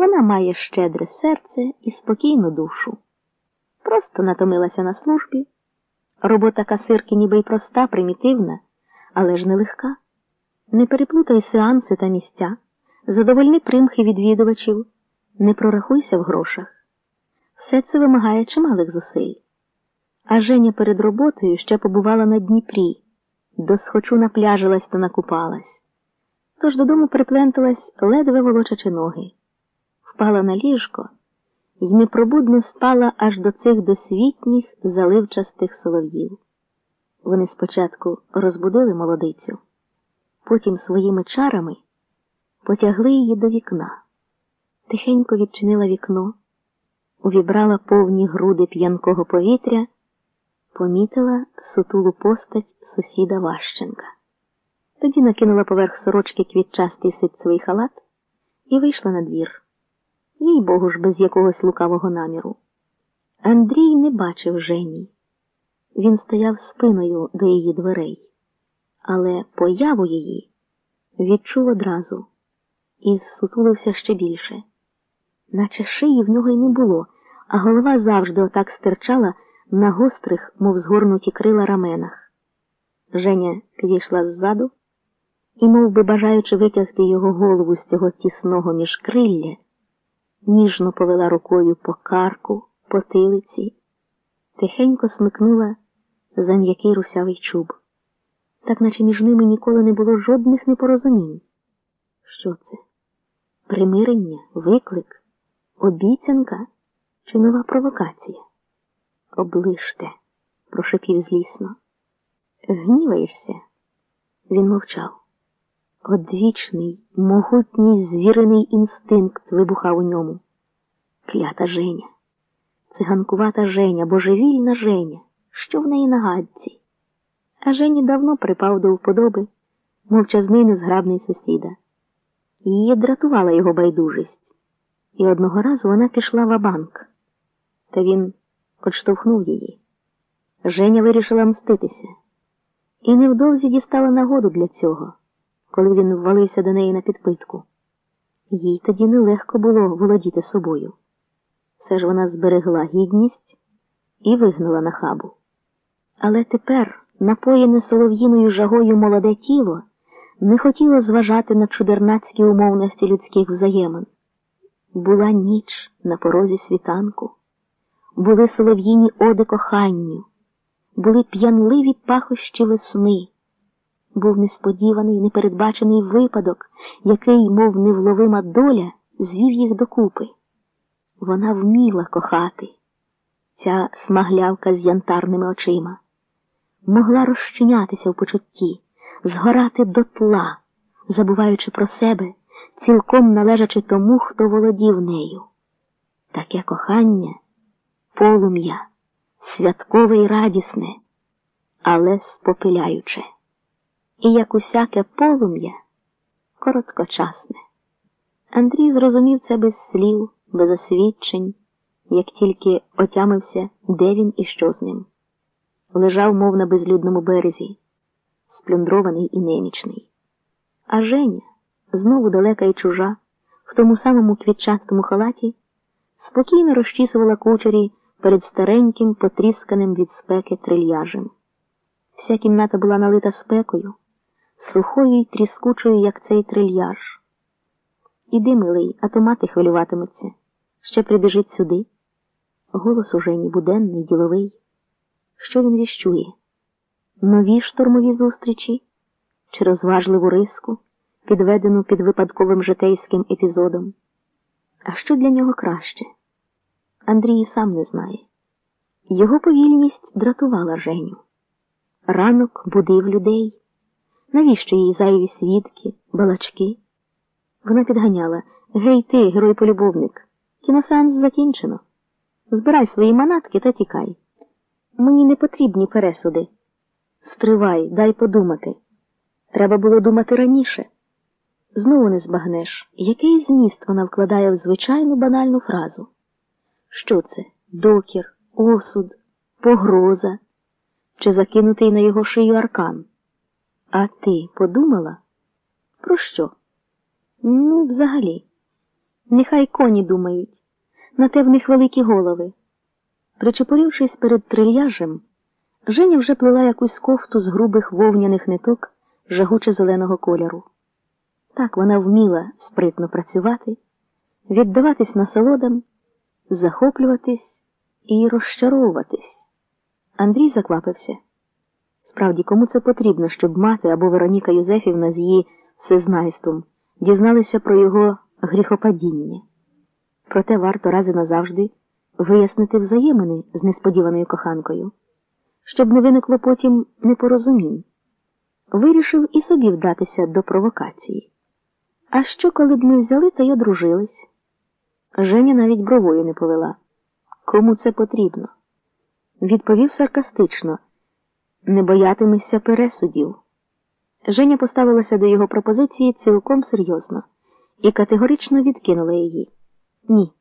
Вона має щедре серце і спокійну душу. Просто натомилася на службі. Робота касирки ніби й проста, примітивна, але ж нелегка. Не переплутай сеанси та місця, задовольни примхи відвідувачів, не прорахуйся в грошах. Все це вимагає чималих зусиль. А Женя перед роботою ще побувала на Дніпрі, досхочу напляжилась та накупалась. Тож додому припленталась, ледве волочачи ноги, впала на ліжко і непробудно спала аж до цих досвітніх заливчастих солов'їв. Вони спочатку розбудили молодицю, потім своїми чарами потягли її до вікна, тихенько відчинила вікно, увібрала повні груди п'янкого повітря, помітила сутулу постать сусіда Ващенка. Тоді накинула поверх сорочки квітчастий ситцевий халат і вийшла на двір. Їй богу ж без якогось лукавого наміру. Андрій не бачив Жені. Він стояв спиною до її дверей, але появу її відчув одразу і зсутулився ще більше. Наче шиї в нього й не було, а голова завжди отак стирчала на гострих, мов згорнуті крила раменах. Женя підійшла ззаду і, мов би бажаючи витягти його голову з цього тісного міжкрилля, ніжно повела рукою по карку, потилиці, тихенько смикнула за м'який русявий чуб, так наче між ними ніколи не було жодних непорозумінь. Що це? Примирення, виклик, обіцянка чи нова провокація? Оближте, прошепів злісно. Гніваєшся? Він мовчав. Одвічний, могутній звіриний інстинкт вибухав у ньому. Клята Женя, циганкувата Женя, божевільна Женя, що в неї на гадці. А Жені давно припав до вподоби мовчазний незграбний сусіда. Її дратувала його байдужість, і одного разу вона пішла в банк Та він odштовхнув її. Женя вирішила мститися, і невдовзі дістала нагоду для цього коли він ввалився до неї на підпитку. Їй тоді нелегко було володіти собою. Все ж вона зберегла гідність і вигнала на хабу. Але тепер, напоєне солов'їною жагою молоде тіло, не хотіло зважати на чудернацькі умовності людських взаємин. Була ніч на порозі світанку, були солов'їні оди коханню, були п'янливі пахощі весни був несподіваний, непередбачений випадок, який, мов невловима доля, звів їх докупи. Вона вміла кохати, ця смаглявка з янтарними очима, могла розчинятися в почутті, згорати дотла, забуваючи про себе, цілком належачи тому, хто володів нею. Таке кохання, полум'я, святкове й радісне, але спопиляюче і, як усяке полум'я, короткочасне. Андрій зрозумів це без слів, без освідчень, як тільки отямився, де він і що з ним. Лежав, мов на безлюдному березі, сплюндрований і немічний. А Женя, знову далека і чужа, в тому самому квітчастому халаті, спокійно розчісувала кучері перед стареньким, потрісканим від спеки трильяжем. Вся кімната була налита спекою сухою й тріскучою, як цей трильяж. Іди, милий, а то мати хвилюватиметься. Ще прибіжить сюди. Голос уже ні буденний, діловий. Що він віщує? Нові штурмові зустрічі чи розважливу риску, підведену під випадковим житейським епізодом? А що для нього краще? Андрій сам не знає. Його повільність дратувала Женю. Ранок будив людей. Навіщо їй зайві свідки, балачки? Вона підганяла Гей ти, герой полюбовник, кіносеанс закінчено. Збирай свої манатки та тікай. Мені не потрібні пересуди. Стривай, дай подумати. Треба було думати раніше. Знову не збагнеш, який зміст вона вкладає в звичайну банальну фразу. Що це? Докір, осуд, погроза чи закинутий на його шию аркан? А ти подумала? Про що? Ну, взагалі, Нехай коні думають, на те в них великі голови. Причепорившись перед трильяжем, Женя вже плела якусь кофту з грубих вовняних ниток жагуче зеленого кольору. Так вона вміла спритно працювати, віддаватись насолодам, захоплюватись і розчаровуватись. Андрій заквапився. Справді, кому це потрібно, щоб мати або Вероніка Юзефівна з її всезнайством дізналися про його гріхопадіння. Проте варто рази назавжди вияснити взаємини з несподіваною коханкою, щоб не виникло потім непорозумінь. Вирішив і собі вдатися до провокації. А що, коли б ми взяли та й одружились? Женя навіть бровою не повела. Кому це потрібно? Відповів саркастично не боятимешся пересудів. Женя поставилася до його пропозиції цілком серйозно і категорично відкинула її. Ні.